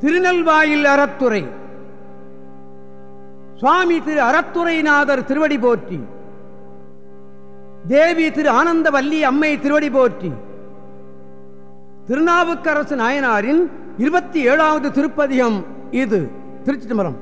திருநெல்வாயில் அறத்துறை. சுவாமி திரு அறத்துறைநாதர் திருவடி போற்றி. தேவி திரு ஆனந்தவல்லி அம்மை திருவடி போற்றி. திருநாவுக்கரசு நாயனாரின் இருபத்தி ஏழாவது திருப்பதிகம் இது திருச்சி தம்பரம்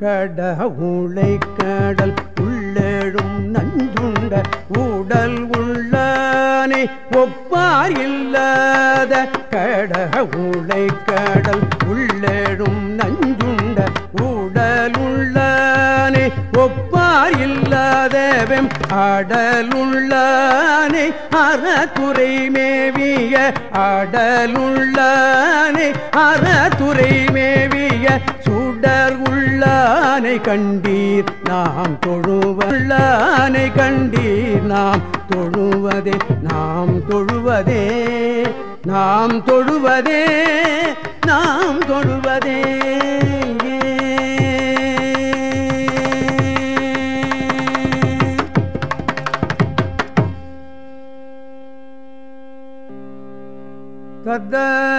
கடவுளை கடல் உள்ளேடும் நஞ்சுண்ட உடல் உள்ளானை ஒப்பார் இல்லாத கடக உளை கடல் உள்ளேடும் நஞ்சுண்ட உடலுள்ளானே ஒப்பார் இல்லாதவம் அடலுள்ளானே அறத்துறை மேவிய அடலுள்ளானே அறத்துறை மேவிய சுடர் உள்ளானை கண்டீர் நாம் தொழுவல்லானை கண்டீர் நாம் தொழுவதே நாம் தொழுவதே. நாம் தொழுவதே நாம் தொழுவதே. தத்த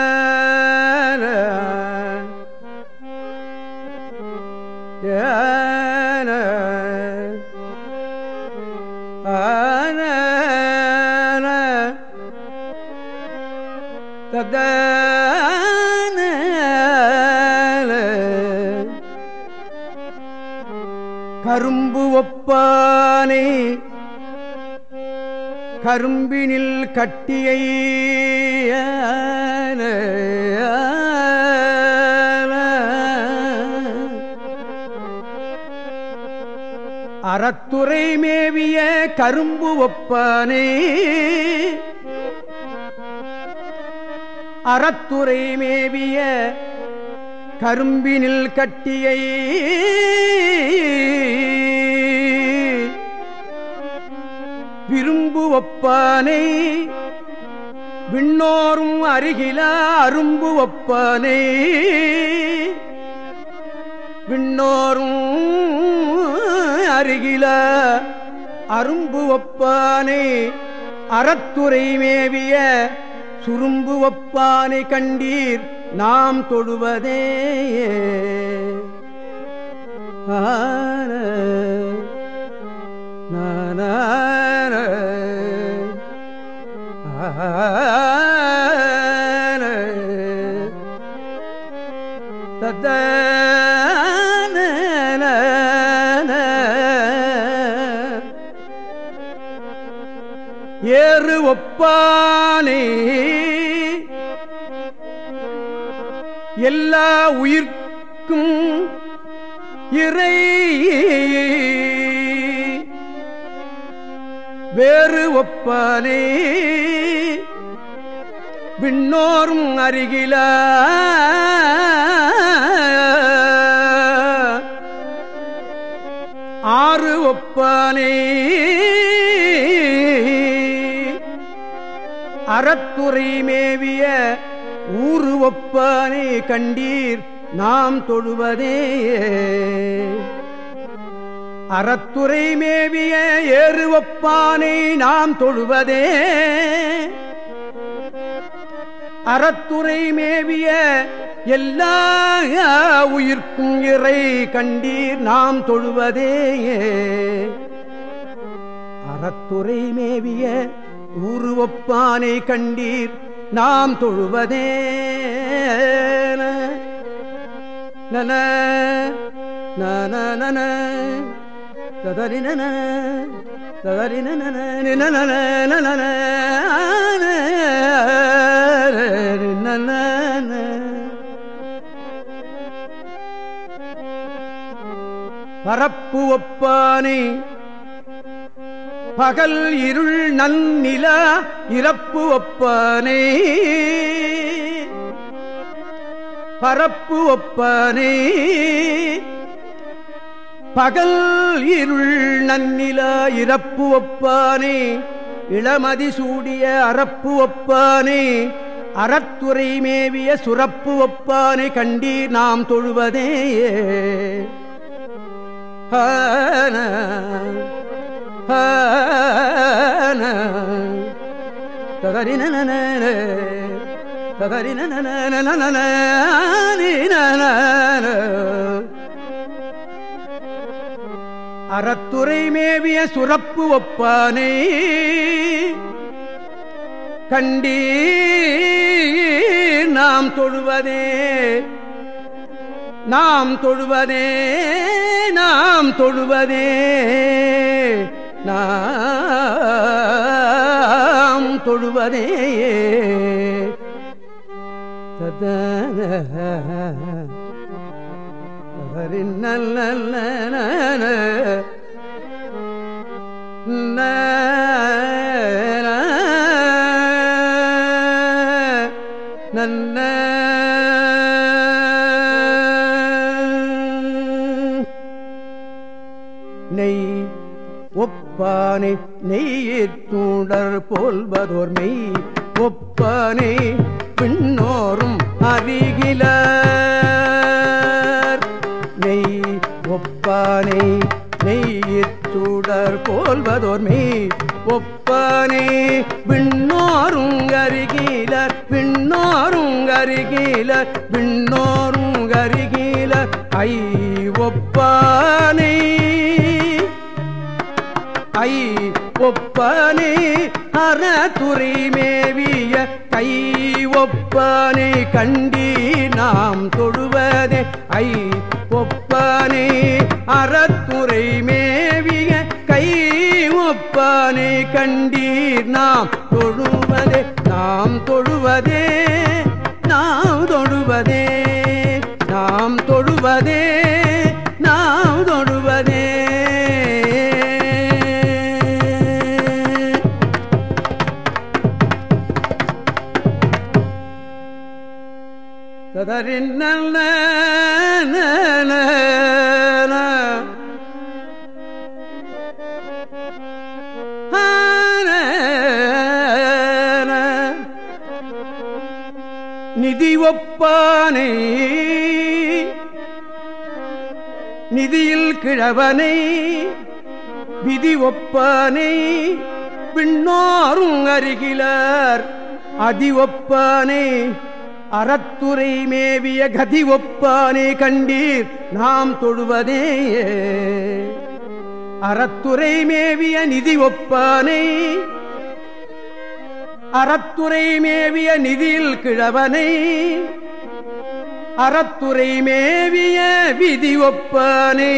கரும்பு ஒப்பானை கரும்பினில் கட்டியை அறத்துறை மேவிய கரும்பு ஒப்பானை அறத்துறை மேவிய கரும்பினில் கட்டியை விரும்பு ஒப்பானை விண்ணோரும் அருகில அரும்பு ஒப்பானை விண்ணோரும் அருகில அரும்பு ஒப்பானை அறத்துறை மேவிய சுரும்பு ஒப்பானை கண்டீர் நாம் தொழுவதே. ஆன தத்த ஏறு ஒப்பானே எல்லா உயிர்க்கும் இறை. வேறு ஒப்பானே விண்ணோரும் அருகில. ஆறு ஒப்பானே அறத்துறை மேவிய ஊரு கண்டீர் நாம் தொழுவதே. அறத்துறை மேவிய ஏறு ஒப்பானை நாம் தொழுவதே. அறத்துறை மேவிய எல்லா உயிர்க்கும் இறை கண்டீர் நாம் தொழுவதே. அறத்துறை மேவிய உருவப்பானை கண்டீர் நாம் தொழுவதே நன நன நன ததரி பரப்பு ஒப்பானே பகல் இருள் நன்னில இறப்பு ஒப்பானே. பரப்பு ஒப்பானே. பகல் இருள் நன்னில இறப்பு ஒப்பானே. இளமதி சூடிய அறப்பு ஒப்பானே. அறத்துறை மேவிய சுரப்பு ஒப்பானை. கண்டீர் நாம் தொழுவதே ஹான ஹான ததரின அறத்துறை மேவிய சுரப்பு ஒப்பானை. கண்டி நாம் தொழுவதே. நாம் தொழுவதே. நாம் தொழுவதே. நாம் தொழுவனே ததன நல்ல நன்ன ஒப்பானை நெய்யீர்த்தூடர் போல்வதோர் மெய் ஒப்பானை பின்னோரும் அருகில நெய் ஒப்பானை நெய்யீர்த்தூடர் போல்வதோர் மெய் ஒப்பானே விண்ணோரும் அருகிலர் விண்ணோரும் அருகிலர் விண்ணோரும் அருகிலர் ஐ ஒப்பானே. ஐ ஒப்பனே அறத்துறை மேவிய கை ஒப்பனை கண்டி நாம் தொழுவதே. ஐ ஒப்பானே அறத்துறை மேவிய கை ஒப்பனை கண்டீர். நாம் தொழுவதே நாம் தொழுவதே நாம் தொழுவதே. நிதி ஒப்பானை. நிதியில் கிழவனை. விதி ஒப்பானை. பின்னோரும் அருகிலார் அதி ஒப்பானை. அறத்துறை மேவிய கதி ஒப்பானை கண்டீர். நாம் தொழுவதே அறத்துறை மேவிய நிதி ஒப்பானை. அறத்துறை மேவிய நிதியில் கிழவனை அறத்துறை மேவிய விதி ஒப்பானே.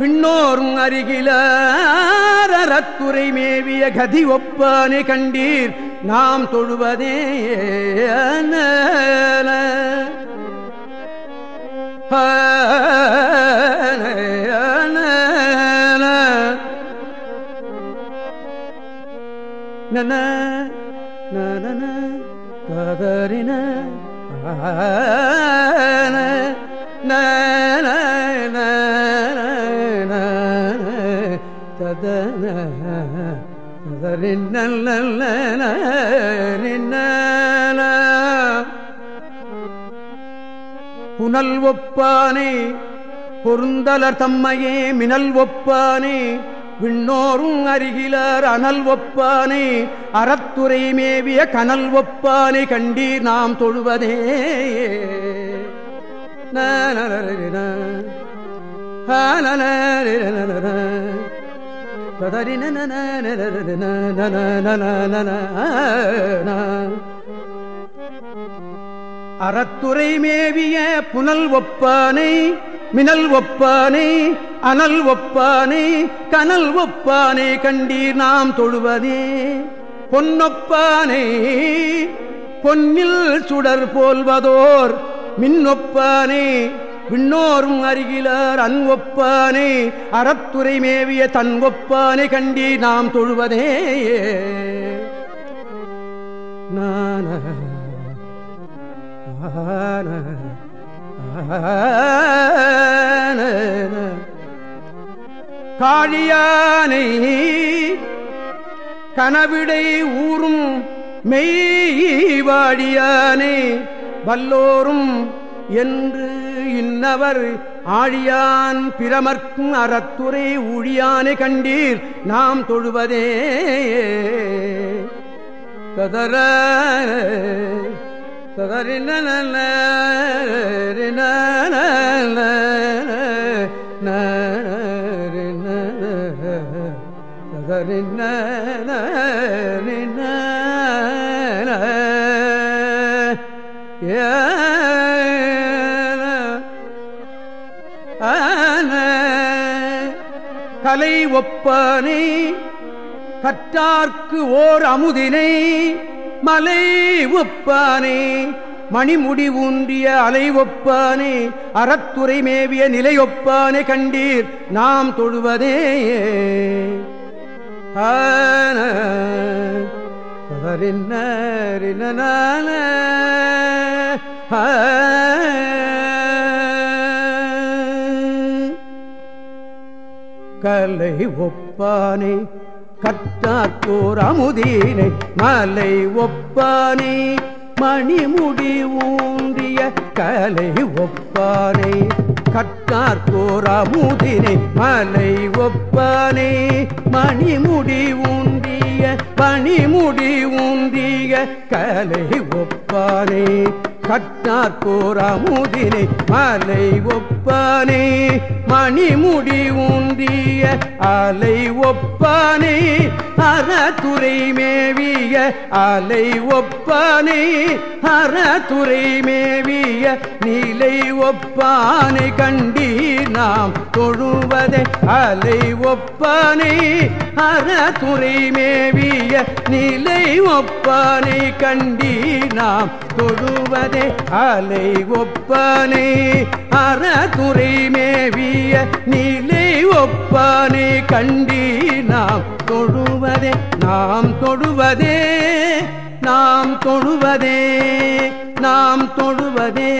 விண்ணோரும் அருகிலார் அறத்துறை மேவிய கதி ஒப்பானே கண்டீர் நாம் தொழுவதே நன. புனல் ஒப்பானே பொருந்தலர் தம்மையே மினல் ஒப்பானே விண்ணோரும் அருகிலர் அனல் ஒப்பானை அறத்துறை மேவிய கனல் ஒப்பானை கண்டீர் நாம் தொழுவதே அறத்துறை மேவிய புனல் ஒப்பானை மினல் ஒப்பானை அனல் ஒப்பானை கனல் ஒப்பானை கண்டீர் நாம் தொழுவதே. பொன்னொப்பானை பொன்னில் சுடர் போல்வதோர் மின்னொப்பானே விண்ணோரும் அருகிலார் அன் ஒப்பானே அறத்துறை மேவிய தன் ஒப்பானை கண்டி நாம் தொழுவதே. நான ஆன காளியானை கனவிடை ஊறும் மெய்வாடியானே வல்லோரும் என்று இன்னவர் ஆழியான் பிரமர்க்கும் அறத்துறை ஊழியானை கண்டீர் நாம் தொழுவதே. சதர சதரின சதரின கலை ஒப்பானை கற்றார்க்கு ஓர் அமுதினை மலை ஒப்பானே மணிமுடி ஊன்றிய அலை ஒப்பானே அறத்துறை மேவிய நிலை ஒப்பானே கண்டீர் நாம் தொழுவதே. ஆன சதறின்னரினால கலை ஒப்பானை கற்றாத்தோர் அமுதீனை மலை ஒப்பானை மணிமுடி ஊன்றிய கலை ஒப்பானை. கற்றார்கோர் அமுதினை மலை ஒப்பானை. மணிமுடி ஊன்றிய பணிமுடி ஊன்றிய கலை ஒப்பானை. கட்டார்கோர் அமுதினை மலை ஒப்பானே. மணிமுடி ஊன்றிய அலை ஒப்பானை அறத்துறை மேவிய அலை ஒப்பானை அறத்துறை மேவிய நிலை ஒப்பானை கண்டி நாம் தொழுவதே. அலை ஒப்பானை அறத்துறை மேவிய நிலை ஒப்பானை கண்டி நாம் தொழுவதே. அலை ஒப்பானை அறத்துறை மேவிய கட்டிய நிலை ஒப்பானே கண்டி நாம் தொழுவதே நாம் தொழுவதே நாம் தொழுவதே நாம் தொழுவதே.